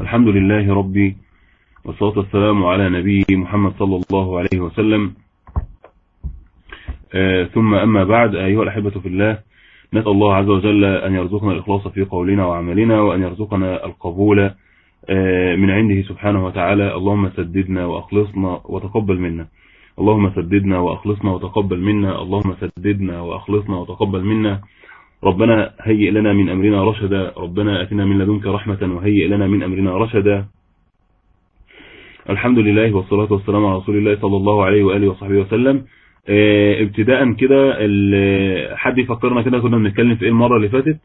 الحمد لله ربي والصلاة والسلام على نبي محمد صلى الله عليه وسلم. آه ثم أما بعد أيها الأحبة في الله نسأل الله عز وجل أن يرزقنا الإخلاص في قولنا وعملنا وأن يرزقنا القبول آه من عنده سبحانه وتعالى. اللهم سددنا وأخلصنا وتقبل منا. اللهم سددنا وأخلصنا وتقبل منا. اللهم سددنا وأخلصنا وتقبل منا. ربنا هيئ لنا من أمرنا رشدا ربنا أتنا من لدنك رحمة وهيئ لنا من أمرنا رشدا. الحمد لله والصلاة والسلام على رسول الله صلى الله عليه وآله وصحبه وسلم. آه ابتداء كده حد يفكرنا كده كنا بنتكلم في إيه المرة اللي فاتت؟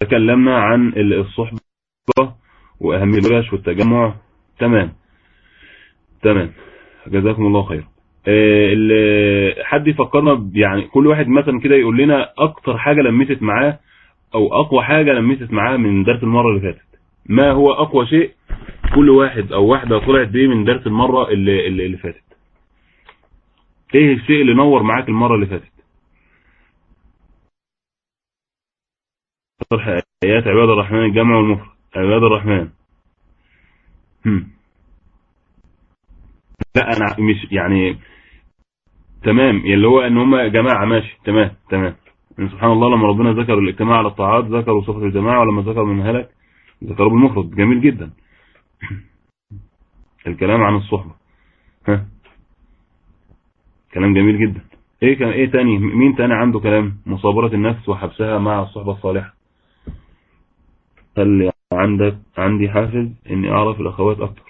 تكلمنا عن الصحبة وأهمية الورش والتجمع. تمام. تمام. جزاكم الله خير. حد يفكرنا يعني كل واحد مثلا كده يقول لنا أكتر حاجة لمست معاه أو أقوى حاجة لمست معاه من درس المرة اللي فاتت. ما هو أقوى شيء كل واحد أو واحدة طلعت بيه من درس المرة اللي, اللي, اللي فاتت. إيه الشيء اللي نور معاك المرة اللي فاتت؟ ايات عباد الرحمن الجمع والمفرد عباد الرحمن. هم. لا أنا مش يعني تمام. اللي هو إن هم جماعة ماشي تمام تمام. يعني سبحان الله لما ربنا ذكر الاجتماع على الطاعات ذكروا صفة الجماعة ولما ذكر من هلك ذكروا بالمفرد. جميل جدا. الكلام عن الصحبة. ها؟ كلام جميل جدا. إيه كان إيه تاني؟ مين تاني عنده كلام؟ مصابرة النفس وحبسها مع الصحبة الصالحة. هل عندك عندي حافز إني أعرف الأخوات أكتر.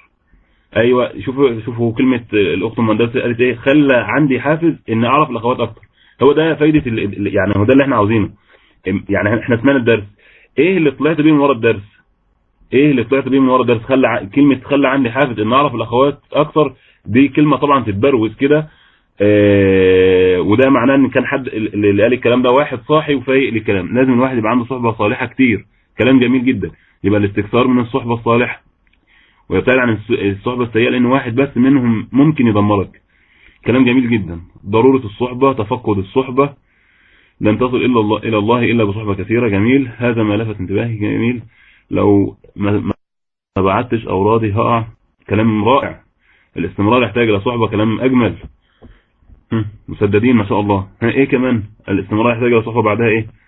أيوه شوفوا شوفوا كلمة الأخت المهندسة قالت إيه؟ خلى عندي حافز ان أعرف الأخوات أكتر. هو ده فايدة يعني هو ده اللي إحنا عاوزينه. يعني إحنا سمعنا الدرس. إيه اللي طلعت بيه من ورا الدرس؟ إيه اللي طلعت بيه من ورا الدرس؟ خلى ع... كلمة خلى عندي حافز ان أعرف الأخوات أكتر دي كلمة طبعا تتبروز كده. آه وده معناه إن كان حد اللي قال الكلام ده واحد صاحي وفايق للكلام. لازم الواحد يبقى عنده صحبة صالحة كتير. كلام جميل جدا. يبقى الاستكثار من الصحبة الصالحة. ويبتعد عن الصحبة السيئة لأن واحد بس منهم ممكن يدمرك. كلام جميل جدا. ضرورة الصحبة تفقد الصحبة. لن تصل إلا الله إلى الله إلا بصحبة كثيرة. جميل. هذا ما لفت انتباهي. جميل. لو ما, ما بعدتش أورادي هقع. كلام رائع. الاستمرار يحتاج إلى صحبة. كلام أجمل. مسددين ما شاء الله. ها إيه كمان؟ الاستمرار يحتاج إلى صحبة. بعدها إيه؟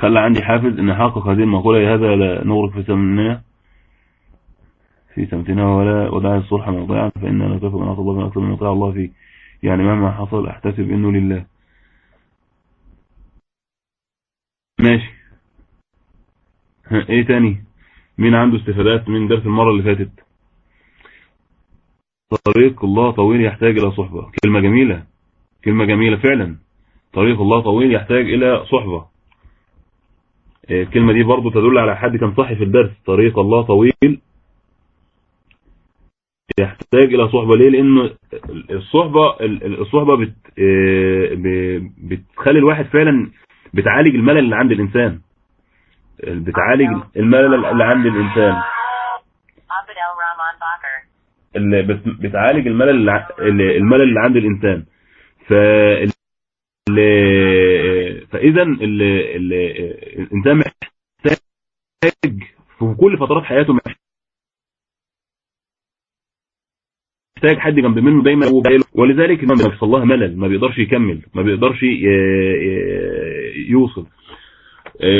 خلى عندي حافز إن أحقق هذه المقولة. هذا؟ لا نغرق في سمننا في سمتنا ولا ودع الصلح موضعا فإننا لا تفق من الله من أكثر من يطيع الله فيه. يعني مهما حصل أحتسب إنه لله. ماشي. إيه تاني؟ مين عنده استفادات من درس المرة اللي فاتت؟ طريق الله طويل يحتاج إلى صحبة. كلمة جميلة كلمة جميلة فعلا. طريق الله طويل يحتاج إلى صحبة. الكلمة دي برضو تدل على حد كان صحي في الدرس طريق الله طويل. يحتاج إلى صحبة. ليه؟ لأن الصحبة الصحبة بت بتخلي الواحد فعلا بتعالج الملل اللي عند الإنسان. بتعالج الملل اللي عند الإنسان. اللي بتعالج الملل الملل اللي عند الإنسان. ف فاذا الانسان محتاج في كل فترات حياته محتاج حد جنب منه دايما ولذلك ما بيحصل لها ملل ما بيقدرش يكمل ما بيقدرش يوصل.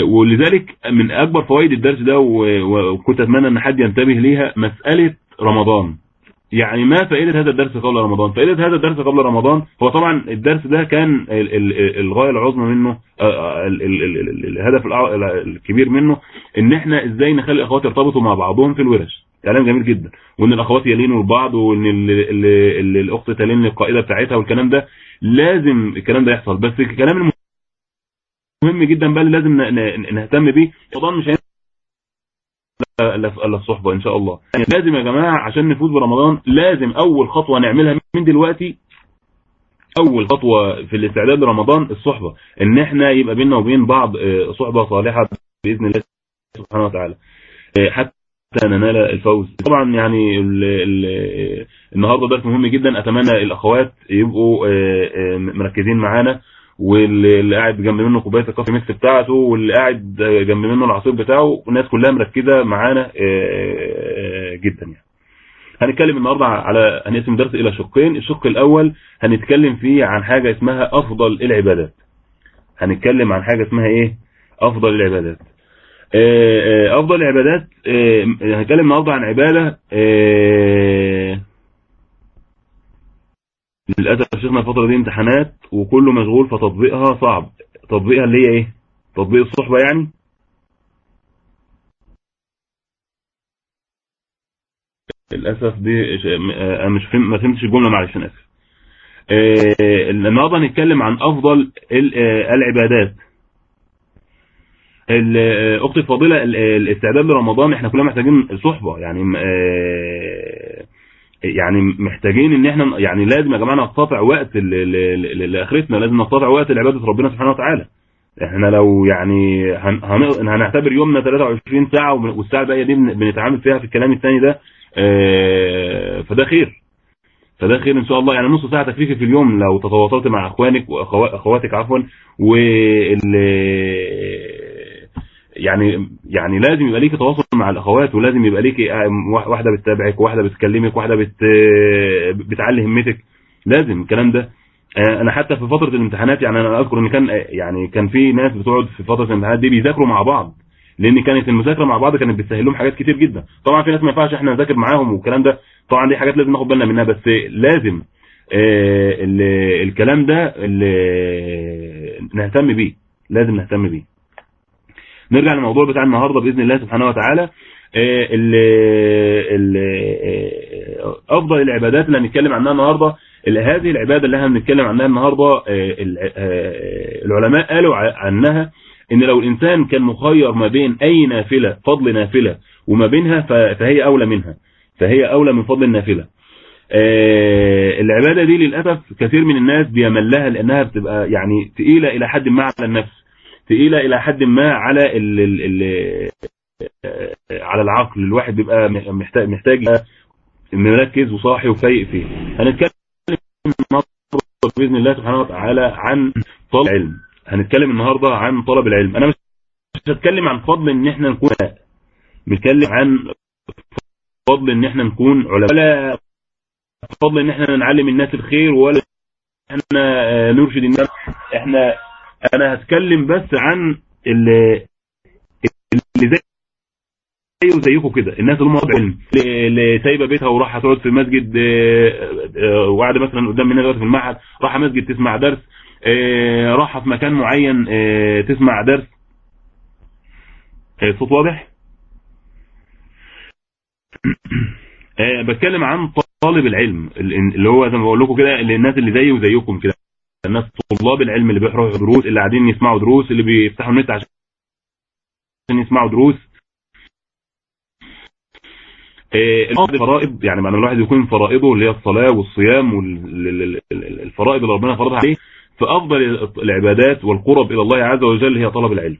ولذلك من أكبر فوائد الدرس ده وكنت أتمنى إن حد ينتبه ليها مسألة رمضان. يعني ما فائدة هذا الدرس قبل رمضان. فائدة هذا الدرس قبل رمضان هو طبعا الدرس ده كان الغاية العظمى منه الهدف الكبير منه إن إحنا إزاي نخلي الأخوات يرتبطوا مع بعضهم في الورش. إعلام جميل جدا. وإن الأخوات يلينوا لبعض وإن ال ال ال الأخت تلين القائدة بتاعتها والكلام ده. لازم الكلام ده يحصل. بس الكلام المهم جدا بقى لازم نهتم بيه. مش الا الصحبه إن شاء الله. يعني لازم يا جماعة عشان نفوز برمضان لازم أول خطوة نعملها من دلوقتي أول خطوة في الاستعداد لرمضان الصحبة. إن إحنا يبقى بيننا وبين بعض آه، صحبة صالحة بإذن الله سبحانه وتعالى. آه، حتى ننال الفوز. طبعا يعني ال النهارده درس مهم جدا. أتمنى الأخوات يبقوا آه، آه، مركزين معانا. واللي قاعد جنب منه كوباية الكافي ميكس بتاعته واللي قاعد جنب منه العصير بتاعه والناس كلها مركزة معانا آه، آه، جدا يعني. هنتكلم النهارده على هنقسم درس إلى شقين. الشق الأول هنتكلم فيه عن حاجة اسمها أفضل العبادات. هنتكلم عن حاجة اسمها إيه؟ أفضل العبادات. آه، أفضل العبادات هنتكلم النهارده عن عبادة يا شيخنا الفترة دي امتحانات وكله مشغول فتطبيقها صعب. تطبيقها اللي هي إيه؟ تطبيق الصحبة يعني؟ للأسف دي آه، أنا مش فهم ما فهمتش الجملة معلش أنا آسف. آه، النهارده هنتكلم عن أفضل ال- آه، العبادات. ال- آه، أختي الفاضلة ال- آه، الاستعداد لرمضان إحنا كلنا محتاجين صحبة يعني يعني محتاجين إن إحنا يعني لازم يا جماعة نقتطع وقت لآخرتنا لازم نقتطع وقت لعبادة ربنا سبحانه وتعالى. إحنا لو يعني هن- هن- هنعتبر يومنا 23 ساعة والساعة الباقية دي بن- بنتعامل فيها في الكلام الثاني ده آه، فده خير. فده خير إن شاء الله. يعني نص ساعة تكفيكي في اليوم لو تتواصلت مع إخوانك واخواتك عفوا وال يعني يعني لازم يبقى ليكي تواصل مع الأخوات ولازم يبقى ليكي واحدة بتتابعك واحدة بتكلمك واحدة بت بتعلي همتك. لازم الكلام ده. آه، أنا حتى في فترة الامتحانات يعني أنا أذكر إن كان يعني كان في ناس بتقعد في فترة الامتحانات دي بيذاكروا مع بعض لأن كانت المذاكرة مع بعض كانت بتسهل لهم حاجات كتير جدا. طبعا في ناس ما ينفعش إحنا نذاكر معاهم والكلام ده. طبعا دي حاجات لازم ناخد بالنا منها بس لازم آه، ال- الكلام ده نهتم بيه لازم نهتم بيه. نرجع للموضوع بتاع النهارده بإذن الله سبحانه وتعالى. آه، آه، أفضل العبادات اللي هنتكلم عنها النهارده ال- هذه العبادة اللي إحنا بنتكلم عنها النهارده آه، ال- العلماء قالوا عنها إن لو الإنسان كان مخير ما بين أي نافلة فضل نافلة وما بينها فهي أولى منها فهي أولى من فضل النافلة. آه، العبادة دي للأسف كثير من الناس بيمل لها لأنها بتبقى يعني تقيلة إلى حد ما على النفس. تقيلة إلى حد ما على ال ال ال آه، على العقل. الواحد بيبقى محتاج محتاج مركز وصاحي وفايق فيه. هنتكلم بإذن الله سبحانه وتعالى عن طلب العلم. هنتكلم النهارده عن طلب العلم. أنا مش هتكلم عن فضل إن إحنا نكون. بنتكلم عن فضل إن إحنا نكون علماء. ولا فضل إن إحنا نعلم الناس الخير ولا إحنا نرشد الناس. إحنا أنا هتكلم بس عن اللي اللي زي زيه وزيكم كده. الناس اللي هم طالب علم. اللي- سايبه بيتها وراح تقعد في مسجد آه، آه، وقاعده مثلا قدام دلوقتي في المعهد راح مسجد تسمع درس آه، راح في مكان معين تسمع درس. الصوت واضح؟ بتكلم عن طالب العلم اللي هو زي ما بقول لكم كده الناس اللي زيي وزيكم كده. الناس طلاب العلم اللي بيروحوا دروس اللي قاعدين يسمعوا دروس اللي بيفتحوا النت عشان يسمعوا دروس. آه، الفرائض يعني معنى الواحد يكون فرائضه اللي هي الصلاة والصيام والفرائض اللي ربنا فرضها عليه فأفضل العبادات والقرب إلى الله عز وجل هي طلب العلم.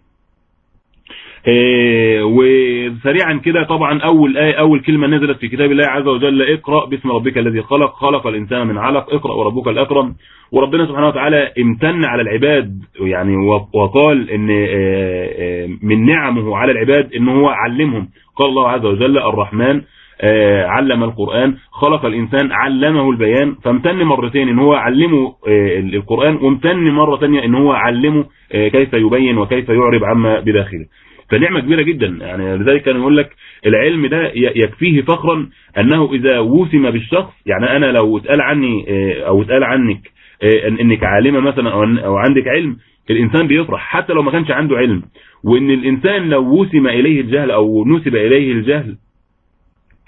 وسريعا كده طبعا أول آية أول كلمة نزلت في كتاب الله عز وجل اقرأ باسم ربك الذي خلق خلق الإنسان من علق اقرأ وربك الأكرم. وربنا سبحانه وتعالى امتن على العباد يعني وقال إن آه، آه، من نعمه على العباد إن هو علمهم. قال الله عز وجل الرحمن آه، علم القرآن خلق الإنسان علمه البيان. فامتن مرتين إن هو علمه آه، القرآن وامتن مرة تانية إن هو علمه آه، كيف يبين وكيف يعرب عما بداخله. فنعمة كبيرة جدا. يعني لذلك كان يقول لك العلم ده يكفيه فخرا أنه إذا وسم بالشخص يعني أنا لو اتقال عني آه، أو اتقال عنك آه، إنك عالمة مثلا أو أو عندك علم الإنسان بيفرح حتى لو ما كانش عنده علم. وإن الإنسان لو وسم إليه الجهل أو نسب إليه الجهل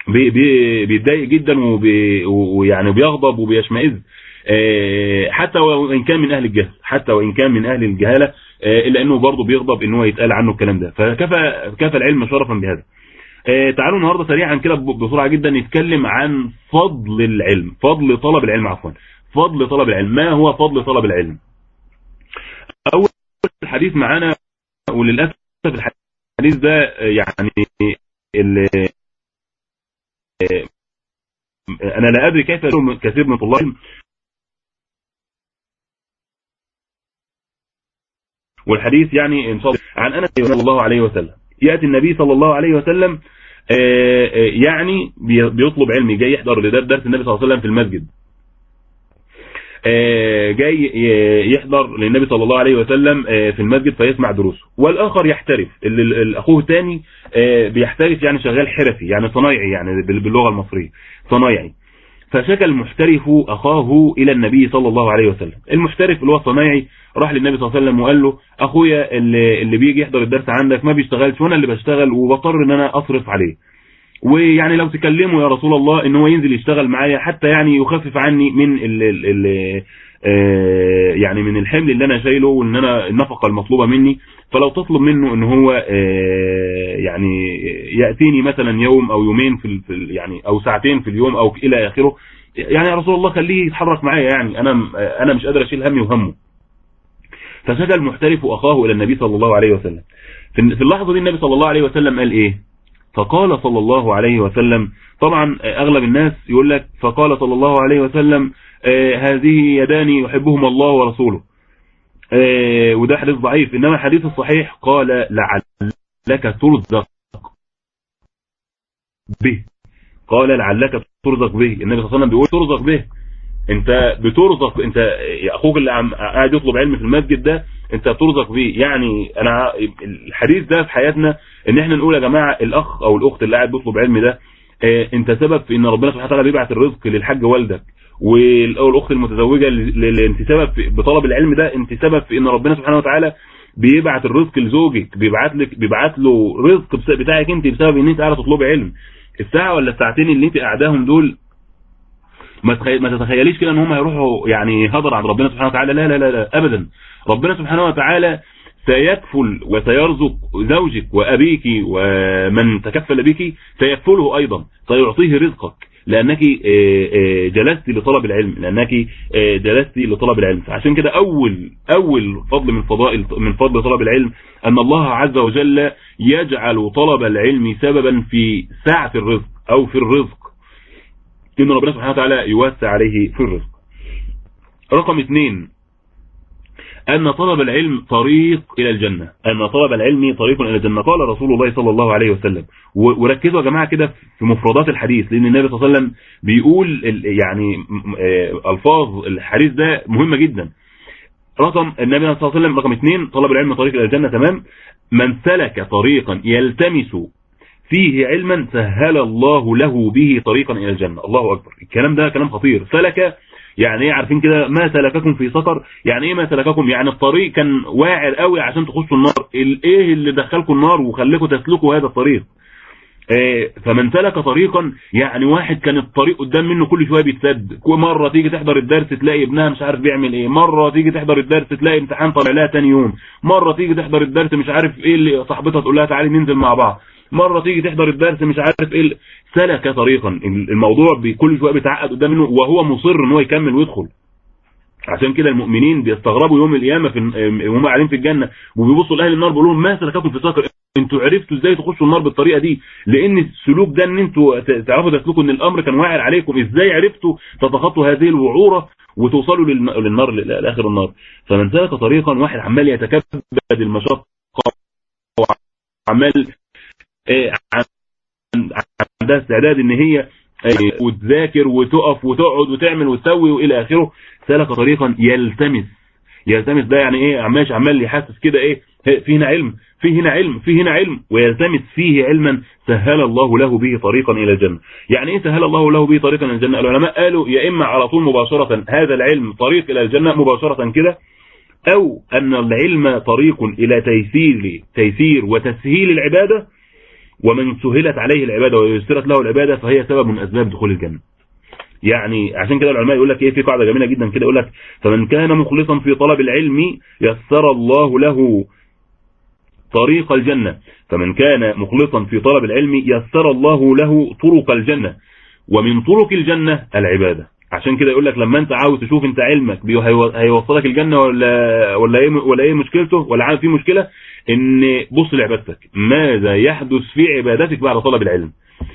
بي- بي- بيتضايق جدا ويعني بيغضب وبيشمئز آه، حتى وإن كان من أهل الجهل حتى وإن كان من أهل الجهالة. إلا إنه برضه بيغضب إن هو يتقال عنه الكلام ده. فكفى كفى العلم شرفا بهذا. آه، تعالوا النهارده سريعا كده بسرعة جدا نتكلم عن فضل العلم. فضل طلب العلم عفوا. فضل طلب العلم. ما هو فضل طلب العلم؟ أول حديث معانا وللأسف الحديث ده آه، يعني ال- آه، أنا لا أدري كيف كثير من طلاب والحديث يعني إن شاء الله عن أنس صلى الله عليه وسلم. يأتي النبي صلى الله عليه وسلم آه، آه، يعني بي- بيطلب علم جاي يحضر لدرس درس النبي صلى الله عليه وسلم في المسجد. آه، جاي يحضر للنبي صلى الله عليه وسلم في المسجد فيسمع دروسه. والآخر يحترف. أخوه الثاني بيحترف يعني شغال حرفي يعني صنايعي يعني بال- باللغة المصرية. صنايعي. فشكى المحترف أخاه إلى النبي صلى الله عليه وسلم. المحترف اللي هو الصنايعي راح للنبي صلى الله عليه وسلم وقال له أخويا اللي, اللي بيجي يحضر الدرس عندك ما بيشتغلش وأنا اللي بشتغل وبضطر إن أنا أصرف عليه. ويعني لو تكلمه يا رسول الله إن هو ينزل يشتغل معايا حتى يعني يخفف عني من ال ال ال آه، يعني من الحمل اللي أنا شايله وإن أنا النفقة المطلوبة مني. فلو تطلب منه إن هو آه، يعني يأتيني مثلا يوم أو يومين في يعني أو ساعتين في اليوم أو إلى آخره يعني يا رسول الله خليه يتحرك معايا يعني أنا أنا مش قادر أشيل همي وهمه. فشكى المحترف أخاه إلى النبي صلى الله عليه وسلم. في اللحظة دي النبي صلى الله عليه وسلم قال إيه؟ فقال صلى الله عليه وسلم طبعا أغلب الناس يقول لك فقال صلى الله عليه وسلم آه، هذه يدان يحبهما الله ورسوله. آه، وده حديث ضعيف إنما الحديث الصحيح قال لعلك ترزق به. قال لعلك ترزق به. النبي صلى الله عليه وسلم بيقول ترزق به. انت بترزق انت أخوك اللي عم قاعد يطلب علم في المسجد ده انت بترزق بيه. يعني أنا الحديث ده في حياتنا ان إحنا نقول يا جماعة الاخ أو الاخت اللي قاعد بيطلب علم ده آه انت سبب في ان ربنا سبحانه وتعالى بيبعت الرزق للحاج والدك والاخت المتزوجة اللي انت سبب بطلب العلم ده انت سبب في ان ربنا سبحانه وتعالى بيبعت الرزق لزوجك بيبعت لك بيبعت له رزق بتاعك انت بسبب ان انت قاعدة تطلبي علم. الساعة ولا الساعتين اللي انت قاعداهم دول ما. ما تتخيليش كده ان هم هيروحوا يعني هدر عند ربنا سبحانه وتعالى. لا لا لا لا ابدا. ربنا سبحانه وتعالى سيكفل وسيرزق زوجك وأبيك ومن تكفل بك سيكفله أيضا. سيعطيه رزقك لأنك آه، آه، جلست لطلب العلم لأنك آه، جلست لطلب العلم. فعشان كده أول أول فضل من فضائل من فضل طلب العلم أن الله عز وجل يجعل طلب العلم سببا في سعة الرزق أو في الرزق. ان ربنا سبحانه وتعالى يوسع عليه في الرزق. رقم اثنين أن طلب العلم طريق إلى الجنة. أن طلب العلم طريق إلى الجنة. قال رسول الله صلى الله عليه وسلم. وركزوا يا جماعة كده في مفردات الحديث لأن النبي صلى الله عليه وسلم بيقول يعني آه، ألفاظ الحديث ده مهمة جدا. رقم النبي صلى الله عليه وسلم رقم اثنين طلب العلم طريق إلى الجنة تمام؟ من سلك طريقا يلتمس فيه علما سهل الله له به طريقا إلى الجنة. الله أكبر. الكلام ده كلام خطير. سلك يعني إيه عارفين كده ما سلككم في سقر يعني إيه ما سلككم؟ يعني الطريق كان واعر قوي عشان تخشوا النار. ال- إيه اللي دخلكم النار وخليكم تسلكوا هذا الطريق؟ آه، فمن سلك طريقا يعني واحد كان الطريق قدام منه كل شوية بيتسد. مرة تيجي تحضر الدرس تلاقي ابنها مش عارف بيعمل إيه. مرة تيجي تحضر الدرس تلاقي امتحان طالع لها تاني يوم. مرة تيجي تحضر الدرس مش عارف إيه اللي صاحبتها تقول لها تعالي ننزل مع بعض. مرة تيجي تحضر الدرس مش عارف إيه سلك طريقا الموضوع بكل شوية بيتعقد قدام منه وهو مصر إن هو يكمل ويدخل. عشان كده المؤمنين بيستغربوا يوم القيامة في وهم قاعدين في الجنة وبيبصوا لأهل النار بيقولوا لهم ما سلككم في سقر أنتوا عرفتوا إزاي تخشوا النار بالطريقة دي؟ لأن السلوك ده إن أنتوا تعرفوا تسلكوا إن الأمر كان واعر عليكم إزاي عرفتوا تتخطوا هذه الوعورة وتوصلوا للن- للنار ل- لآخر النار؟ فمن سلك طريقا واحد عمال يتكبد المشقة وعمال عندها استعداد إن هي آه، وتذاكر وتقف وتقعد وتعمل وتسوي وإلى آخره سلك طريقا يلتمس. يلتمس ده يعني إيه عمال عمال يحسس كده إيه في هنا علم في هنا علم في هنا علم ويلتمس فيه علما سهل الله له به طريقا إلى الجنة. يعني إيه سهل الله له به طريقا إلى الجنة؟ العلماء قالوا يا إما على طول مباشرة هذا العلم طريق إلى الجنة مباشرة كده أو أن العلم طريق إلى تيسير تيسير وتسهيل العبادة ومن سهلت عليه العبادة ويسرت له العبادة فهي سبب من أسباب دخول الجنة. يعني عشان كده العلماء يقول لك إيه في قاعدة جميلة جدا كده يقول لك فمن كان مخلصا في طلب العلم يسر الله له طريق الجنة. فمن كان مخلصا في طلب العلم يسر الله له طرق الجنة. ومن طرق الجنة العبادة. عشان كده يقول لك لما أنت عاوز تشوف أنت علمك هيوصلك الجنة ولا ولا إيه ولا إيه مشكلته ولا عارف فيه مشكلة إن بص لعبادتك ماذا يحدث في عبادتك بعد طلب العلم؟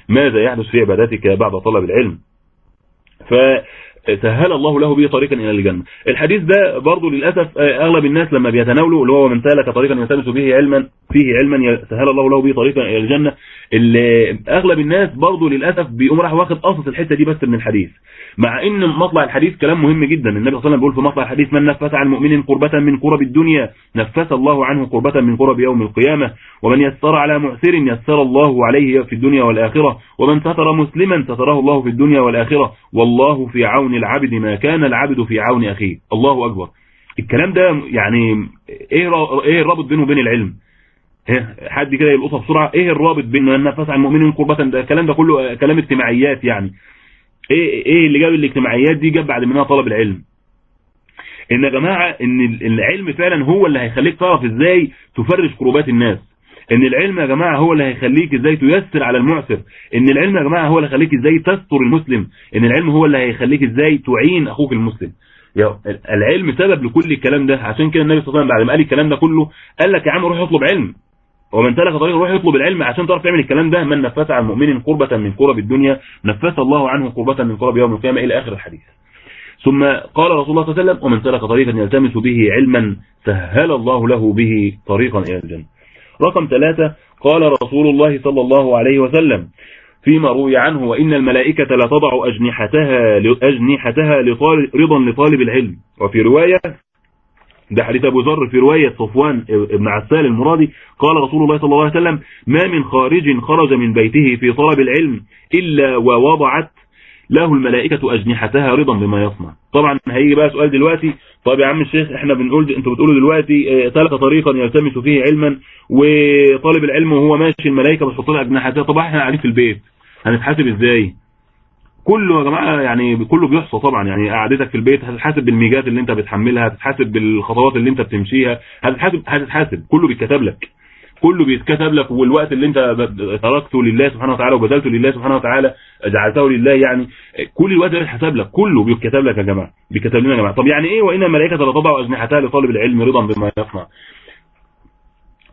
ماذا يحدث في عبادتك بعد طلب العلم؟ فسهل الله له به طريقا إلى الجنة. الحديث ده برضه للأسف أغلب الناس لما بيتناولوا اللي هو من سلك طريقا يلتمس به علما فيه علما سهل الله له به طريقا إلى الجنة. اللي أغلب الناس برضه للأسف بيقوم راح واخد قصص الحتة دي بس من الحديث. مع إن مطلع الحديث كلام مهم جدا. النبي صلى الله عليه وسلم بيقول في مطلع الحديث من نفس عن مؤمن قربة من قرب الدنيا نفس الله عنه قربة من قرب يوم القيامة. ومن يسر على معسر يسر الله عليه في الدنيا والآخرة. ومن ستر مسلما ستره الله في الدنيا والآخرة. والله في عون العبد ما كان العبد في عون أخيه. الله أكبر. الكلام ده يعني إيه إيه الرابط بينه وبين العلم؟ إيه؟ حد كده يلقطها بسرعة. إيه الرابط بين أن نفس عن المؤمنين قربة؟ ده الكلام ده كله كلام اجتماعيات يعني. إيه إيه اللي جاب الاجتماعيات دي؟ جاب بعد منها طلب العلم. إن يا جماعة إن ال- العلم فعلا هو اللي هيخليك تعرف إزاي تفرج كروبات الناس. إن العلم يا جماعة هو اللي هيخليك إزاي تيسر على المعسر. إن العلم يا جماعة هو اللي هيخليك إزاي تستر المسلم. إن العلم هو اللي هيخليك إزاي تعين أخوك المسلم. العلم سبب لكل الكلام ده. عشان كده النبي صلى الله عليه وسلم بعد ما قال الكلام ده كله قال لك يا عم روح اطلب علم. ومن سلك طريقا روح يطلب العلم عشان تعرف تعمل الكلام ده من نفس عن مؤمن قربة من قرب الدنيا نفس الله عنه قربة من قرب يوم القيامة إلى آخر الحديث. ثم قال رسول الله صلى الله عليه وسلم ومن سلك طريقا يلتمس به علما سهل الله له به طريقا إلى الجنة. رقم ثلاثة قال رسول الله صلى الله عليه وسلم فيما روي عنه وإن الملائكة لا تضع أجنحتها أجنحتها رضا لطالب العلم. وفي رواية ده حديث أبو ذر في رواية صفوان بن عسال المرادي. قال رسول الله صلى الله عليه وسلم ما من خارج خرج من بيته في طلب العلم إلا ووضعت له الملائكة أجنحتها رضا بما يصنع. طبعا هيجي بقى سؤال دلوقتي طب يا عم الشيخ إحنا بنقول أنتوا بتقولوا دلوقتي سلك طريقا يلتمس فيه علما وطالب العلم وهو ماشي الملائكة بتحط لها أجنحتها. طب إحنا قاعدين في البيت هنتحاسب إزاي؟ كله يا جماعة يعني كله بيحصى طبعا يعني قعدتك في البيت هتتحاسب بالميجات اللي انت بتحملها هتتحاسب بالخطوات اللي انت بتمشيها هتتحاسب هتتحاسب كله بيتكتب لك. كله بيتكتب لك والوقت اللي انت تركته لله سبحانه وتعالى وبذلته لله سبحانه وتعالى جعلته لله يعني كل الوقت ده بيتحسب لك كله بيتكتب لك يا جماعة بيتكتب لنا يا جماعة. طب يعني إيه؟ وإن الملائكة لا تضع أجنحتها لطالب العلم رضا بما يصنع.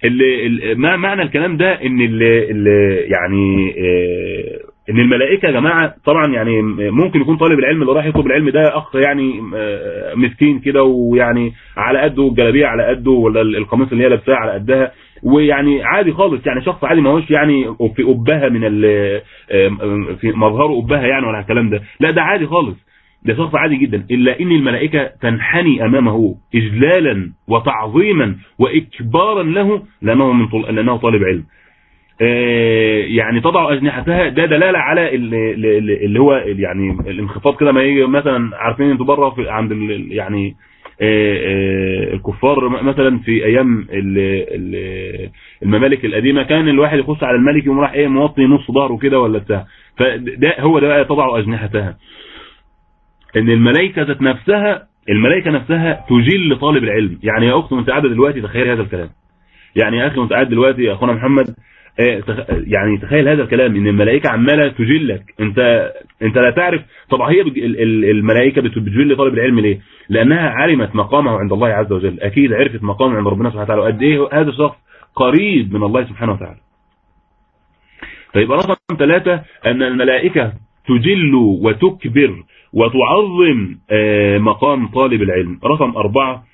اللي اللي- ما معنى الكلام ده إن اللي اللي يعني آه، إن الملائكة يا جماعة طبعا يعني ممكن يكون طالب العلم اللي راح يطلب العلم ده أخ يعني آه، مسكين كده ويعني على قده الجلابيه على قده ولا القميص اللي هي لابساه على قدها ويعني عادي خالص. يعني شخص عادي ما هوش يعني في قبها من آه، في مظهره قبها يعني ولا الكلام ده. لا ده عادي خالص. ده شخص عادي جدا. إلا إن الملائكة تنحني أمامه إجلالا وتعظيما وإكبارا له لأنه, من طل... لأنه طالب علم. يعني تضع أجنحتها ده دلالة على اللي, هو يعني الانخفاض كده ما يجي مثلا عارفين أنتوا بره في عند. يعني آه، آه، الكفار مثلا في أيام ال- ال- الممالك القديمة كان الواحد يخش على الملك يقوم راح إيه موطي نص ظهره كده ولا بتاع. فده هو ده بقى تضع أجنحتها. إن الملائكة ذات نفسها الملائكة نفسها تجل طالب العلم. يعني يا أخت وأنت قاعدة دلوقتي تخيل هذا الكلام. يعني يا أخي وأنت قاعد دلوقتي يا أخونا محمد آه، يعني تخيل هذا الكلام إن الملائكة عمالة تجلك. أنت أنت لا تعرف. طبعا هي بج- ال- ال- الملائكة بت- بتجل طالب العلم ليه؟ لأنها علمت مقامه عند الله عز وجل. أكيد عرفت مقامه عند ربنا سبحانه وتعالى. وقد إيه هذا الشخص قريب من الله سبحانه وتعالى. فيبقى رقم ثلاثة أن الملائكة تجل وتكبر وتعظم آه، مقام طالب العلم. رقم أربعة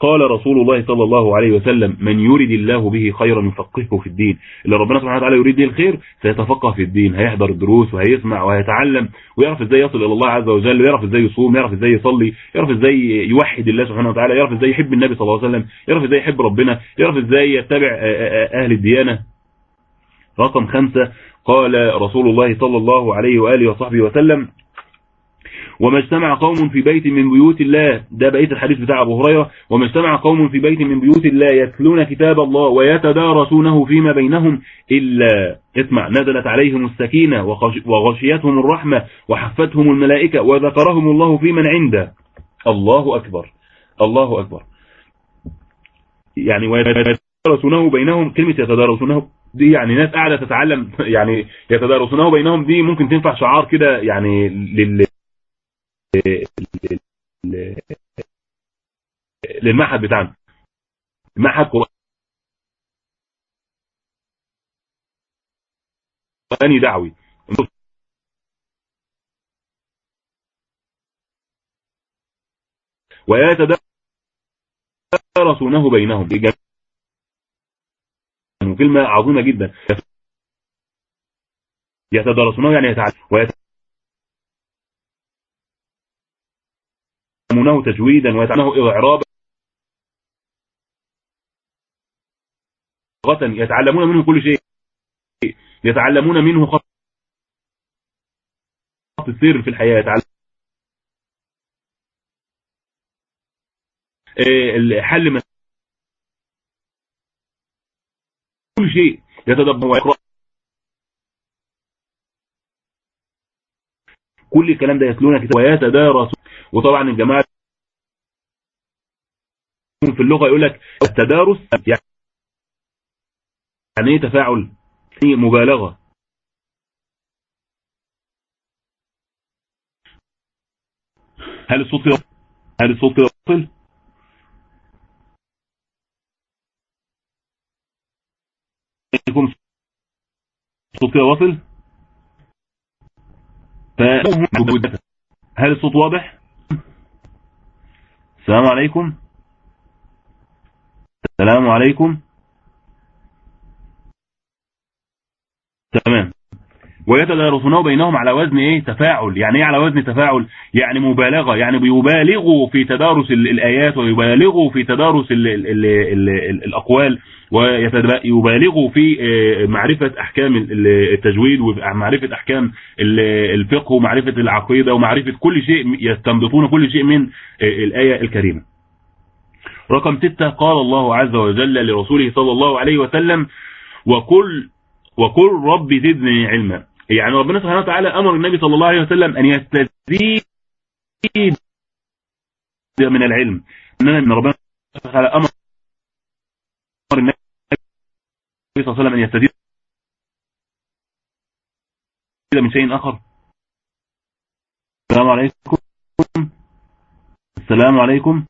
قال رسول الله صلى الله عليه وسلم من يريد الله به خيرا يفقهه في الدين. اللي ربنا سبحانه وتعالى يريد به الخير سيتفقه في الدين هيحضر الدروس وهيسمع وهيتعلم ويعرف إزاي يصل إلى الله عز وجل ويعرف إزاي يصوم يعرف إزاي يصلي يعرف إزاي يوحد الله سبحانه وتعالى يعرف إزاي يحب النبي صلى الله عليه وسلم يعرف إزاي يحب ربنا يعرف إزاي يتبع أهل الديانة. رقم خمسة قال رسول الله صلى الله عليه وآله وصحبه وسلم وما اجتمع قوم في بيت من بيوت الله. ده بقية الحديث بتاع أبو هريرة. وما اجتمع قوم في بيت من بيوت الله يتلون كتاب الله ويتدارسونه فيما بينهم إلا اسمع نزلت عليهم السكينة وغش- وغشيتهم الرحمة وحفتهم الملائكة وذكرهم الله في من عنده. الله أكبر. الله أكبر. يعني ويتدارسونه بينهم كلمة يتدارسونه دي يعني ناس قاعدة تتعلم يعني يتدارسونه بينهم دي ممكن تنفع شعار كده يعني لل- للمعهد بتاعنا. معهد قرآني دعوي. ويتدارسونه بينهم. كلمة عظيمة جدا. يتدارسونه يعني يتعلمونه تجويدا ويتعلمونه إعرابا. يتعلمون منه كل شيء. يتعلمون منه خط السير في الحياة. يتعلمون آه، حل كل شيء. يتدبر ويقرأ. كل الكلام ده يتلون كتاب ويتدارسون وطبعا الجماعة في اللغة يقول لك التدارس يعني إيه تفاعل؟ يعني مبالغة؟ هل الصوت هل الصوت واصل يكون الصوت ف هل الصوت واضح؟ السلام عليكم. السلام عليكم. تمام. ويتدارسونه بينهم على وزن إيه؟ تفاعل. يعني إيه على وزن تفاعل؟ يعني مبالغة. يعني بيبالغوا في تدارس ال- الآيات ويبالغوا في تدارس ال ال ال ال ال الأقوال ويبالغوا في آه، معرفة أحكام ال- ال- التجويد ومعرفة أحكام ال- الفقه ومعرفة العقيدة ومعرفة كل شيء يستنبطون كل شيء من آه، الآية الكريمة. رقم ستة قال الله عز وجل لرسوله صلى الله عليه وسلم وكل وقل رب زدني علما. يعني ربنا سبحانه وتعالى أمر النبي صلى الله عليه وسلم أن يستزيد من العلم. من ربنا سبحانه وتعالى أمر النبي صلى الله عليه وسلم أن يستزيد من شيء آخر. السلام عليكم. السلام عليكم.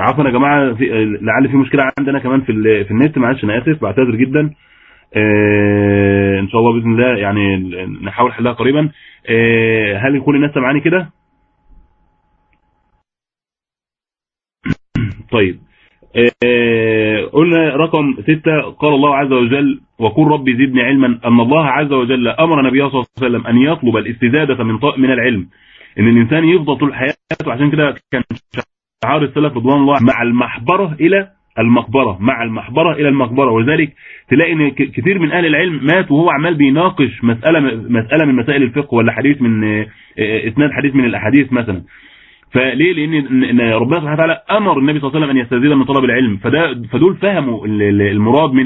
عفوا يا جماعة في لعل في مشكلة عندنا كمان في في النت معلش أنا آسف بعتذر جدا. آه، إن شاء الله بإذن الله يعني نحاول حلها قريبا. آه، هل يكون الناس سامعاني كده؟ طيب. آه، قلنا رقم ستة قال الله عز وجل وقل ربي زدني علما أن الله عز وجل أمر نبيه صلى الله عليه وسلم أن يطلب الاستزادة من من العلم. إن الإنسان يفضل طول حياته عشان كده كان شعار السلف رضوان الله مع المحبرة إلى المقبرة مع المحبرة إلى المقبرة. ولذلك تلاقي إن كثير من أهل العلم مات وهو عمال بيناقش مسألة مسألة من مسائل الفقه ولا حديث من إسناد حديث من الأحاديث مثلا. فليه؟ لأن ربنا سبحانه وتعالى أمر النبي صلى الله عليه وسلم أن يستزيد من طلب العلم. فده فدول فهموا ال- ال- المراد من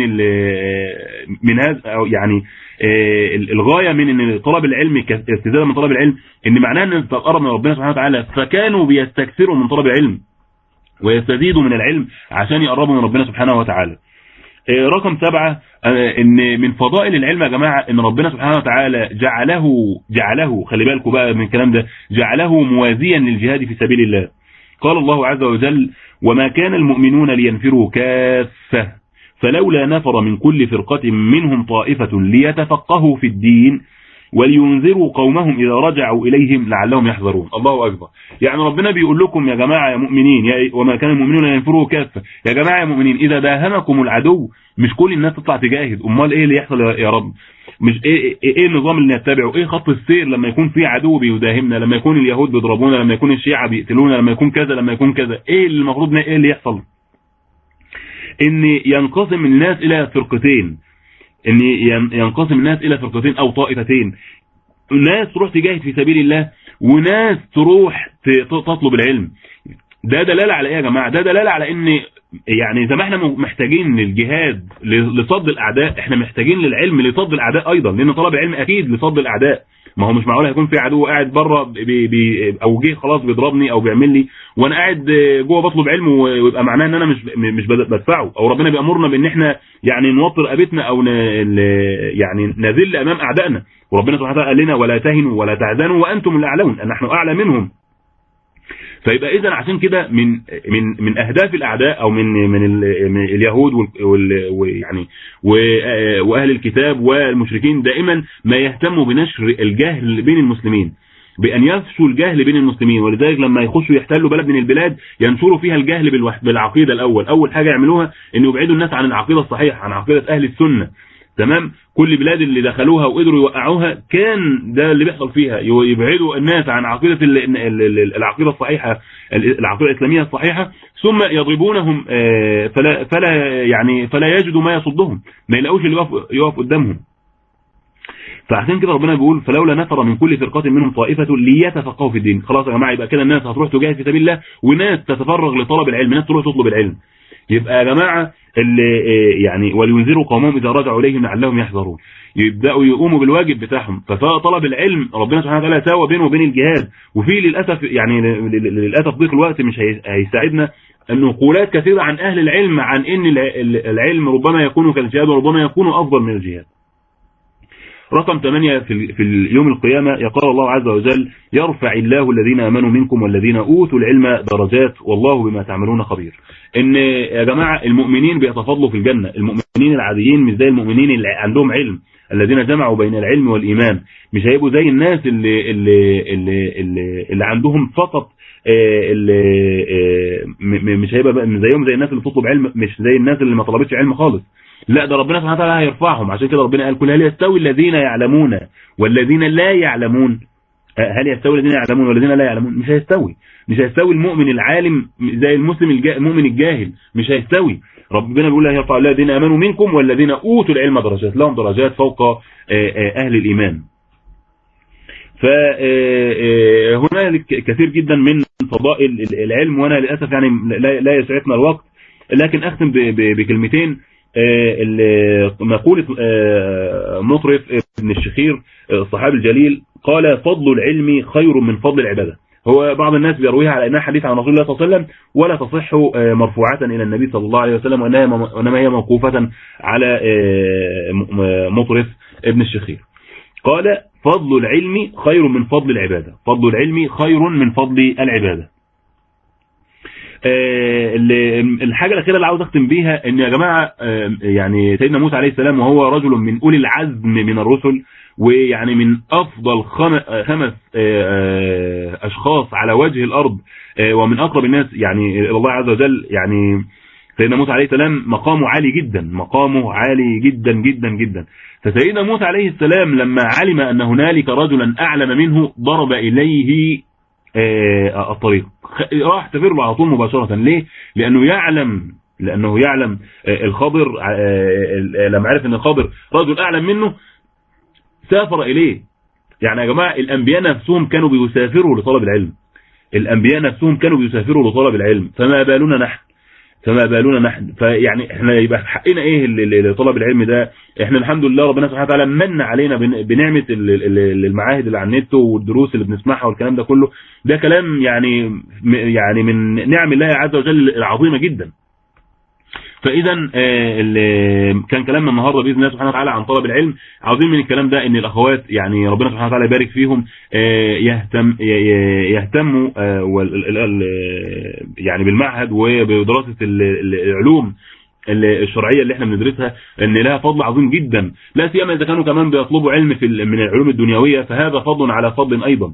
من هذا أو يعني آه، ال- الغاية من إن طلب العلم كاستزاده من طلب العلم. إن معناه إن تقرب من ربنا سبحانه وتعالى فكانوا بيستكثروا من طلب العلم ويستزيدوا من العلم عشان يقربوا من ربنا سبحانه وتعالى. رقم سبعة آه، إن من فضائل العلم يا جماعة إن ربنا سبحانه وتعالى جعله جعله خلي بالكم بقى من الكلام ده جعله موازيا للجهاد في سبيل الله. قال الله عز وجل وما كان المؤمنون لينفروا كافة فلولا نفر من كل فرقة منهم طائفة ليتفقهوا في الدين ولينذروا قومهم إذا رجعوا إليهم لعلهم يحذرون. الله أكبر. يعني ربنا بيقول لكم يا جماعة يا مؤمنين يا وما كان المؤمنون ينفروا كافة يا جماعة يا مؤمنين إذا داهمكم العدو مش كل الناس تطلع تجاهد. أمال إيه اللي يحصل يا- رب؟ مش إيه, إيه, إيه النظام اللي نتبعه؟ إيه خط السير لما يكون في عدو بيداهمنا لما يكون اليهود بيضربونا لما يكون الشيعة بيقتلونا لما يكون كذا لما يكون كذا؟ إيه اللي المفروض إيه اللي يحصل؟ إن ينقسم الناس إلى فرقتين. إن ين- ينقسم الناس إلى فرقتين أو طائفتين. ناس تروح تجاهد في سبيل الله وناس تروح تطلب العلم. ده دلالة على إيه يا جماعة؟ ده دلالة على إن يعني زي ما إحنا محتاجين للجهاد لصد الأعداء إحنا محتاجين للعلم لصد الأعداء أيضا لأن طلب العلم أكيد لصد الأعداء. ما هو مش معقول هيكون في عدو قاعد بره بي بي أو جه خلاص بيضربني أو بيعمل لي وأنا قاعد جوه بطلب علم ويبقى معناه إن أنا مش مش بد- بدفعه. أو ربنا بيأمرنا بإن إحنا يعني نوطر رقبتنا أو ن... يعني نذل أمام أعدائنا. وربنا سبحانه وتعالى قال لنا ولا تهنوا ولا تحزنوا وأنتم الأعلون ان نحن أعلى منهم. فيبقى اذا عشان كده من من من أهداف الأعداء أو من من, ال- من اليهود و- وأهل الكتاب والمشركين دائما ما يهتموا بنشر الجهل بين المسلمين بأن يفشوا الجهل بين المسلمين ولذلك لما يخشوا يحتلوا بلد من البلاد ينشروا فيها الجهل بالعقيدة الأول. أول حاجة يعملوها إن يبعدوا الناس عن العقيدة الصحيحة عن عقيدة أهل السنة. تمام؟ كل البلاد اللي دخلوها وقدروا يوقعوها كان ده اللي بيحصل فيها. يبعدوا الناس عن عقيدة ال- ال- ال- العقيدة الصحيحة العقيدة الإسلامية الصحيحة ثم يضربونهم آه، فلا فلا يعني فلا يجدوا ما يصدهم ما يلاقوش اللي يقف قدامهم. فعشان كده ربنا بيقول فلولا نفر من كل فرقة منهم طائفة ليتفقهوا في الدين. خلاص يا جماعة يبقى كده الناس هتروح تجاهد في سبيل الله وناس تتفرغ لطلب العلم ناس تروح تطلب العلم. يبقى يا جماعة اللي آه، يعني ولينذروا قومهم إذا رجعوا إليهم لعلهم يحذرون. يبدأوا يقوموا بالواجب بتاعهم. فطلب العلم ربنا سبحانه وتعالى ساوى بينه وبين الجهاد. وفي للأسف يعني ل- ل- للأسف ضيق الوقت مش هي- هيساعدنا. ان نقولات كثيرة عن أهل العلم عن الع- العلم ربما يكون كالجهاد وربما يكون أفضل من الجهاد. رقم 8 في ال- في اليوم القيامة يقول الله عز وجل يرفع الله الذين آمنوا منكم والذين أوتوا العلم درجات والله بما تعملون خبير. إن يا جماعة المؤمنين بيتفضلوا في الجنة. المؤمنين العاديين مش زي المؤمنين اللي عندهم علم. الذين جمعوا بين العلم والإيمان. مش هيبقوا زي الناس اللي اللي اللي اللي, اللي عندهم فقط آه، اللي آه، مش هيبقى بقى زيهم زي الناس اللي بتطلب علم. مش زي الناس اللي ما طلبتش علم خالص. لا ده ربنا سبحانه وتعالى هيرفعهم. عشان كده ربنا قال كل هل يستوي الذين يعلمون والذين لا يعلمون؟ آه، هل يستوي الذين يعلمون والذين لا يعلمون؟ مش هيستوي. مش هيستوي المؤمن العالم زي المسلم. المؤمن الجاهل. مش هيستوي. ربنا بيقول يرفع الله الذين آمنوا منكم والذين أوتوا العلم درجات. لهم درجات فوق آه، آه، أهل الإيمان. فهنالك كثير جدا من فضائل العلم وأنا للأسف يعني لا يسعفنا الوقت. لكن أختم بكلمتين. مقولة آه، مطرف ابن الشخير آه، الصحابي الجليل قال فضل العلم خير من فضل العبادة. هو بعض الناس بيرويها على إنها حديث عن رسول الله صلى الله عليه وسلم ولا تصح آه، مرفوعة إلى النبي صلى الله عليه وسلم وإنما هي موقوفة على آه، مطرف ابن الشخير. قال فضل العلم خير من فضل العبادة. فضل العلم خير من فضل العبادة. آه، ال- الحاجة الأخيرة اللي عاوز أختم بيها إن يا جماعة آه، يعني سيدنا موسى عليه السلام وهو رجل من أولي العزم من الرسل ويعني من أفضل آه، خمس آه، آه، أشخاص على وجه الأرض آه، ومن أقرب الناس يعني إلى الله عز وجل يعني سيدنا موسى عليه السلام مقامه عالي جدا مقامه عالي جدا جدا جدا. فسيدنا موسى عليه السلام لما علم أن هنالك رجلا أعلم منه ضرب إليه آه، الطريق. خ- راح له على طول مباشرة. ليه؟ لأنه يعلم لأنه يعلم آه، الخضر آه، آه، لما عرف أن الخضر رجل أعلم منه سافر إليه. يعني يا جماعة الأنبياء نفسهم كانوا بيسافروا لطلب العلم. الأنبياء نفسهم كانوا بيسافروا لطلب العلم. فما بالنا نحن؟ فما بالنا نحن. فيعني إحنا يبقى حقنا إيه اللي- اللي طلب العلم ده؟ إحنا الحمد لله ربنا سبحانه وتعالى من علينا بن- بنعمة ال- ال- ال- المعاهد اللي على النت والدروس اللي بنسمعها والكلام ده كله. ده كلام يعني يعني من نعم الله عز وجل العظيمة جدا. فإذا آه، كان كلامنا النهارده بإذن الله سبحانه وتعالى عن طلب العلم. عاوزين من الكلام ده إن الأخوات يعني ربنا سبحانه وتعالى يبارك فيهم آه، يهتم يهتموا آه، يعني بالمعهد وبدراسة ال- ال- العلوم ال- الشرعية اللي إحنا بندرسها إن لها فضل عظيم جدا. لا سيما إذا كانوا كمان بيطلبوا علم في من العلوم الدنيوية فهذا فضل على فضل أيضا.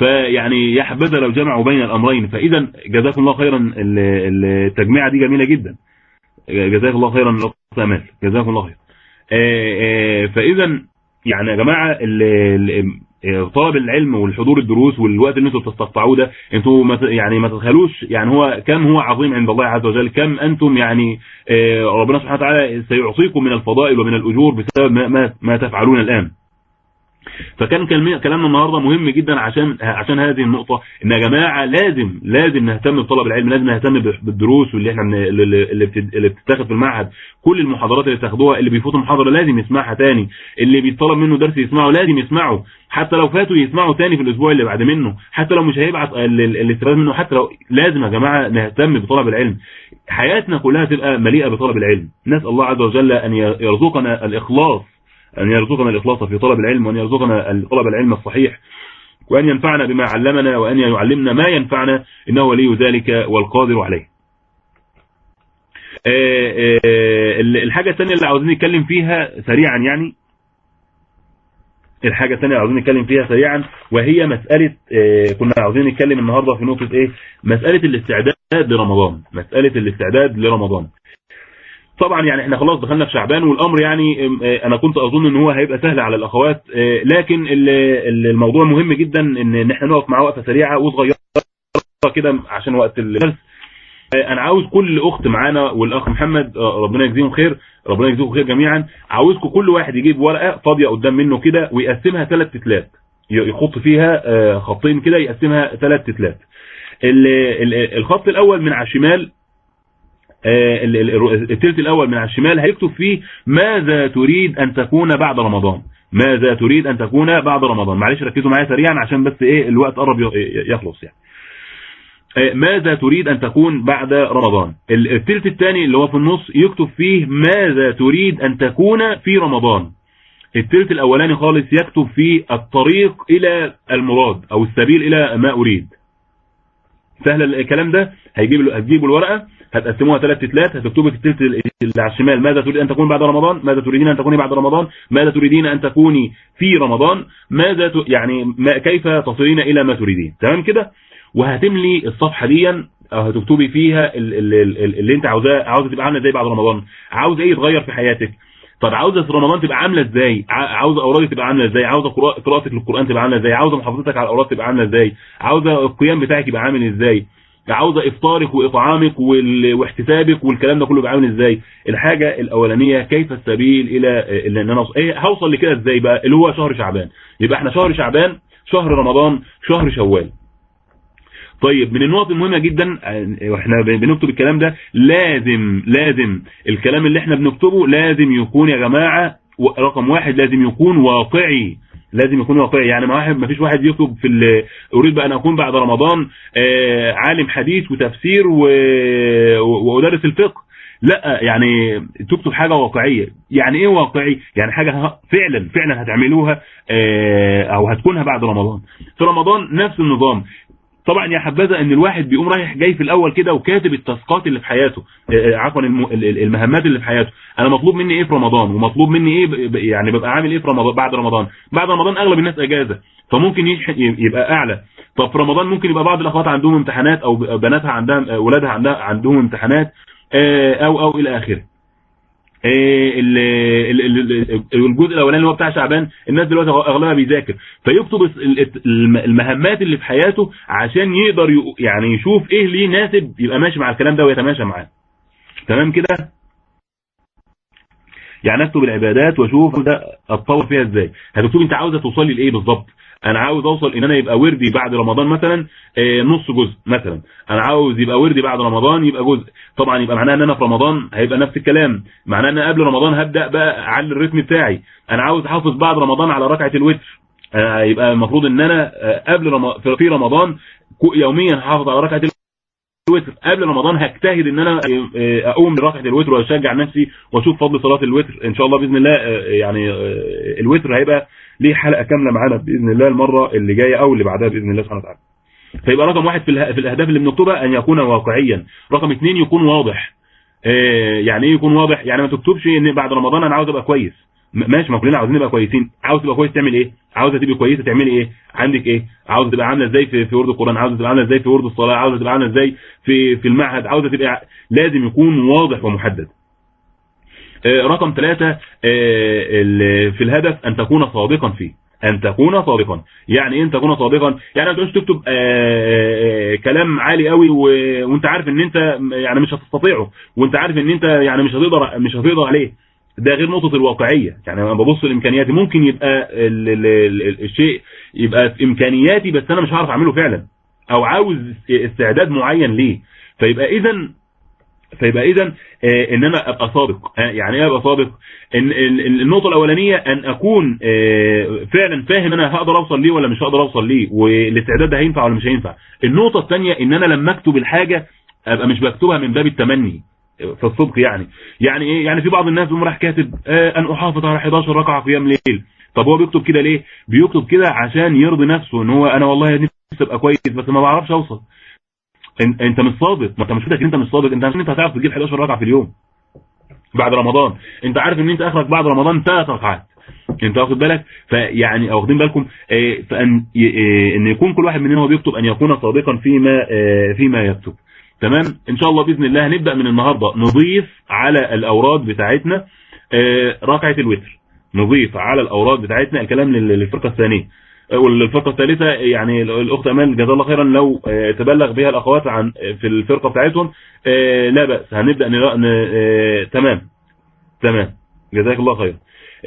فيعني يا حبذا لو جمعوا بين الأمرين. فاذا جزاكم الله خيرا ال- ال- التجميعة دي جميلة جدا. جزاك الله خيرا الأخت امال جزاكم الله خير. آه، آه، فاذا يعني يا آه، طلب العلم والحضور الدروس والوقت اللي أنتم بتستقطعوه ده أنتوا يعني ما تتخيلوش يعني هو كم هو عظيم عند الله عز وجل كم أنتم يعني آه، ربنا سبحانه وتعالى سيعطيكم من الفضائل ومن الأجور بسبب ما, ما, ما تفعلون الآن. فكان كلام- كلامنا النهارده مهم جدا عشان عشان هذه النقطة إن يا جماعة لازم لازم نهتم بطلب العلم لازم نهتم بالدروس واللي إحنا اللي بتتاخد في المعهد. كل المحاضرات اللي بتاخدوها اللي بيفوت محاضرة لازم يسمعها تاني. اللي بيطلب منه درس يسمعه لازم يسمعه. حتى لو فاتوا يسمعوا تاني في الأسبوع اللي بعد منه. حتى لو مش هيبعت ال- ال- الاستفادة منه حتى لو لازم يا جماعة نهتم بطلب العلم. حياتنا كلها تبقى مليئة بطلب العلم. نسأل الله عز وجل أن يرزقنا الإخلاص أن يرزقنا الإخلاص في طلب العلم وأن يرزقنا طلب العلم الصحيح وأن ينفعنا بما علمنا وأن يعلمنا ما ينفعنا إنه ولي ذلك والقادر عليه. آه، آه، الحاجة الثانية اللي عاوزين نتكلم فيها سريعا يعني الحاجة الثانية اللي عاوزين نتكلم فيها سريعا وهي مسألة آه، كنا عاوزين نتكلم النهاردة في نقطة إيه؟ مسألة الاستعداد لرمضان مسألة الاستعداد لرمضان. طبعا يعني إحنا خلاص دخلنا في شعبان والأمر يعني آه، أنا كنت أظن إن هو هيبقى سهل على الأخوات آه، لكن ال- ال- الموضوع مهم جدا إن إحنا نقف مع وقفة سريعة وصغيرة كده عشان وقت الدرس. آه، أنا عاوز كل أخت معانا والأخ محمد آه، ربنا يجزيهم خير ربنا يجزيهم خير جميعا. عاوزكم كل واحد يجيب ورقة فاضية قدام منه كده ويقسمها ثلاث تتلات. ي- يخط فيها آه، خطين كده يقسمها ثلاث تتلات. ال- ال- الخط الأول من على الشمال آه، ال- ال- التلت الأول من على الشمال هيكتب فيه ماذا تريد أن تكون بعد رمضان. ماذا تريد أن تكون بعد رمضان. معلش ركزوا معايا سريعا عشان بس إيه الوقت قرب يخلص يعني. آه، ماذا تريد أن تكون بعد رمضان. ال- التلت الثاني اللي هو في النص يكتب فيه ماذا تريد أن تكون في رمضان. التلت الأولاني خالص يكتب فيه الطريق إلى المراد أو السبيل إلى ما أريد. سهل الكلام ده؟ هيجيب هتجيبوا الورقة؟ هتقسموها ثلاث تتلات هتكتبوا في التلت اللي على الشمال ماذا تريد أن تكون بعد رمضان؟ ماذا تريدين أن تكوني بعد رمضان؟ ماذا تريدين أن تكوني في رمضان؟ ماذا ت... يعني ما كيف تصلين إلى ما تريدين؟ تمام كده؟ وهتملي الصفحة دي هتكتبي فيها ال- ال- ال- اللي أنت عاوزاه عاوزة تبقى عاملة إزاي بعد رمضان؟ عاوز إيه يتغير في حياتك؟ طب عاوزة في رمضان تبقى عاملة إزاي؟ عاوزة اورادك تبقى عاملة إزاي؟ عاوزة قراء- قراءتك للقرآن تبقى عاملة إزاي؟ عاوزة محافظتك على الاوراد تبقى عاملة إزاي؟ عاوزة القيام بتاعك يبقى عامل إزاي؟ عاوزه إفطارك وإطعامك وال- واحتسابك والكلام ده كله عامل إزاي؟ الحاجة الأولانية كيف السبيل إلى إن أوصل- إيه هوصل لكده إزاي بقى؟ اللي هو شهر شعبان. يبقى إحنا شهر شعبان شهر رمضان شهر شوال. طيب من النقط المهمة جدا وإحنا بنكتب الكلام ده لازم لازم الكلام اللي إحنا بنكتبه لازم يكون يا جماعة رقم واحد لازم يكون واقعي. لازم يكون واقعي يعني ما واحد ما فيش واحد يكتب في أريد بقى ان أكون بعد رمضان آه، عالم حديث وتفسير وأدرس الفقه. لا يعني تكتب حاجة واقعية. يعني إيه واقعي؟ يعني حاجة ه- فعلا فعلا هتعملوها آه، أو هتكونها بعد رمضان. في رمضان نفس النظام. طبعا يا حبذا إن الواحد بيقوم رايح جاي في الأول كده وكاتب التاسكات اللي في حياته آه، آه، عفوا الم- ال- ال- المهمات اللي في حياته. أنا مطلوب مني إيه في رمضان؟ ومطلوب مني إيه يعني ببقى عامل إيه في رمضان بعد رمضان؟ بعد رمضان أغلب الناس أجازة فممكن يبقى أعلى. طب في رمضان ممكن يبقى بعض الأخوات عندهم امتحانات أو بناتها عندها اولادها عندها عندهم امتحانات آه، أو أو إلى آخره آه، ال- ال- ال- ال- الجزء الأولاني اللي هو بتاع شعبان الناس دلوقتي أغلبها بيذاكر. فيكتب المهمات اللي في حياته عشان يقدر يعني يشوف إيه اللي يناسب يبقى ماشي مع الكلام ده ويتماشى معاه. تمام كده؟ يعني أكتب العبادات وأشوف ده أتطور فيها إزاي. هتكتب أنت عاوزه توصلي لإيه بالظبط؟ أنا عاوز أوصل إن أنا يبقى وردي بعد رمضان مثلا آه، نص جزء مثلا. أنا عاوز يبقى وردي بعد رمضان يبقى جزء. طبعا يبقى معناه إن أنا في رمضان هيبقى نفس الكلام. معناه إن قبل رمضان هبدأ بقى أعلي الريتم بتاعي. أنا عاوز أحافظ بعد رمضان على ركعة الوتر. آه، يبقى المفروض إن أنا آه، قبل رم... في- رمضان يوميا هحافظ على ركعة الوتر. قبل رمضان هجتهد إن أنا أقوم بركعه الوتر وأشجع نفسي وأشوف فضل صلاة الوتر. إن شاء الله بإذن الله يعني الوتر هيبقى ليه حلقة كاملة معانا بإذن الله المرة اللي جاية أو اللي بعدها بإذن الله سبحانه وتعالى. فيبقى رقم واحد في الأهداف اللي بنكتبها أن يكون واقعيا. رقم اثنين يكون واضح. آه، يعني إيه يكون واضح؟ يعني ما تكتبش إن بعد رمضان أنا عاوز أبقى كويس. ماشي ما كلنا عاوزين نبقى كويسين. عاوز تبقى كويس تعمل إيه؟ عاوزة تبقى كويسة تعملي إيه؟ عندك إيه؟ عاوزة تبقى عاملة إزاي في في ورد القرآن؟ عاوزة تبقى عاملة إزاي في ورد الصلاة؟ عاوزة تبقى عاملة إزاي في في المعهد؟ عاوزة تبقى لازم يكون واضح ومحدد. رقم ثلاثة في الهدف أن تكون صادقا فيه. أن تكون صادقا. يعني إيه أن تكون صادقا؟ يعني ما تكتب آه، آه، كلام عالي قوي وأنت عارف إن أنت يعني مش هتستطيعه. وأنت عارف إن أنت يعني مش هتقدر مش هتقدر عليه. ده غير نقطة الواقعية. يعني أنا ببص لإمكانياتي. ممكن يبقى ال ال ال الشيء يبقى في إمكانياتي بس أنا مش هعرف أعمله فعلا. أو عاوز استعداد معين ليه. فيبقى اذا فيبقى اذا إن أنا أبقى صادق يعني إيه أبقى صادق إن النقطة الأولانية أن أكون فعلا فاهم أنا هقدر أوصل ليه ولا مش هقدر أوصل ليه والاستعداد ده هينفع ولا مش هينفع. النقطة الثانية إن أنا لما أكتب الحاجة أبقى مش بكتبها من باب التمني في الصدق يعني. يعني إيه؟ يعني في بعض الناس بيقوم راح كاتب أن أحافظ على 11 ركعة قيام ليل. طب هو بيكتب كده ليه؟ بيكتب كده عشان يرضي نفسه إن هو أنا والله نفسي أبقى كويس بس ما بعرفش أوصل. أنت مش صادق. ما أنت مش فكرك أنت مش صادق. أنت أنت هتعرف تجيب 11 ركعة في اليوم. بعد رمضان. أنت عارف إن أنت آخرك بعد رمضان ثلاث ركعات. أنت واخد بالك؟ فيعني واخدين بالكم. آه فأن آه إن يكون كل واحد مننا وهو بيكتب أن يكون صادقا فيما آه فيما يكتب. تمام؟ إن شاء الله بإذن الله هنبدأ من النهارده. نضيف على الأوراد بتاعتنا ركعة الوتر. نضيف على الأوراد بتاعتنا الكلام للفرقة الثانية. والفرقة الثالثة يعني الأخت امال جزاها الله خيرا لو تبلغ بها الأخوات عن في الفرقة بتاعتهم. لا بأس هنبدأ تمام. تمام. جزاك الله خير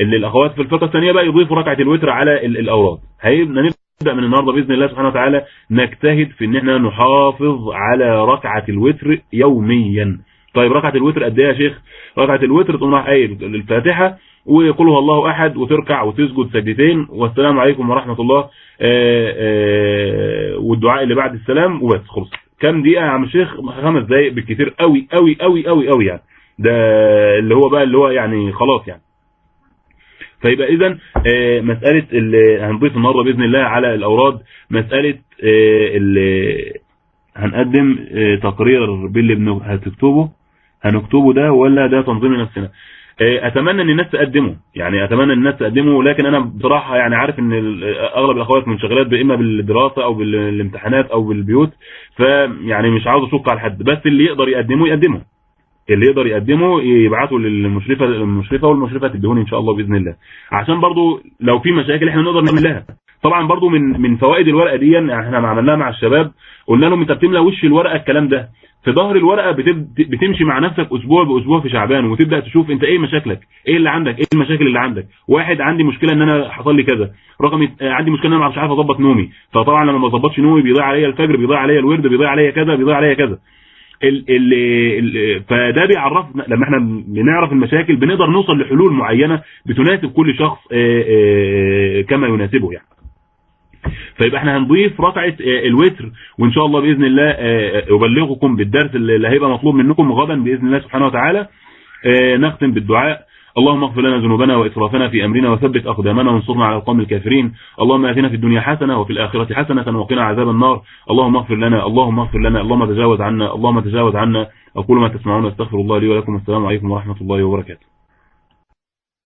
اللي الأخوات في الفرقة الثانية بقى يضيفوا ركعة الوتر على الاوراد هنبدأ من النهارده بإذن الله سبحانه وتعالى نجتهد في إن إحنا نحافظ على ركعة الوتر يوميا. طيب ركعة الوتر قد إيه يا شيخ؟ ركعة الوتر تقوم راح قايل الفاتحة ويقول هو الله أحد وتركع وتسجد سجدتين والسلام عليكم ورحمة الله آآ آآ والدعاء اللي بعد السلام وبس خلص كام دقيقة يا عم الشيخ خمس دقائق بالكثير قوي قوي قوي قوي قوي يعني. ده اللي هو بقى اللي هو يعني خلاص يعني. فيبقى اذا مسألة اللي هنضيف النهارده بإذن الله على الأوراد مسألة اللي هنقدم تقرير باللي هتكتبه هنكتبه ده ولا ده تنظيم نفسنا أتمنى ان الناس تقدمه. يعني أتمنى إن الناس تقدمه لكن أنا بصراحة يعني عارف إن أغلب الأخوات منشغلات اما بالدراسة أو بالامتحانات أو بالبيوت فيعني مش عاوز أشق على حد. بس اللي يقدر يقدمه يقدمه. اللي يقدر يقدمه يبعته للمشرفة المشرفة والمشرفة تديهوني إن شاء الله بإذن الله. عشان برضو لو في مشاكل إحنا نقدر نعملها طبعا برضو من من فوائد الورقة دي يعني إحنا عملناها مع الشباب قلنا لهم انت بتملى وش الورقة الكلام ده؟ في ظهر الورقة بتمشي مع نفسك أسبوع بأسبوع في شعبان وتبدأ تشوف انت إيه مشاكلك إيه اللي عندك إيه المشاكل اللي عندك. واحد عندي مشكلة ان أنا حصل لي كذا رقم عندي مشكلة ان أنا مش عارف أظبط نومي فطبعا لما ما اظبطش نومي بيضيع عليا الفجر بيضيع عليا الورد بيضيع عليا كذا بيضيع عليا كذا. ال ال ال فده بيعرفنا لما إحنا بنعرف المشاكل بنقدر نوصل لحلول معينة بتناسب كل شخص كما يناسبه يعني. فيبقى إحنا هنضيف ركعه الوتر وإن شاء الله بإذن الله أبلغكم بالدرس اللي هيبقى مطلوب منكم غدا بإذن الله سبحانه وتعالى. نختم بالدعاء. اللهم اغفر لنا ذنوبنا وإسرافنا في أمرنا وثبت أقدامنا وانصرنا على القوم الكافرين. اللهم آتنا في الدنيا حسنة وفي الآخرة حسنة وقنا عذاب النار. اللهم اغفر لنا اللهم اغفر لنا اللهم تجاوز عنا اللهم تجاوز عنا. أقول ما تسمعون أستغفر الله لي ولكم. السلام عليكم ورحمة الله وبركاته.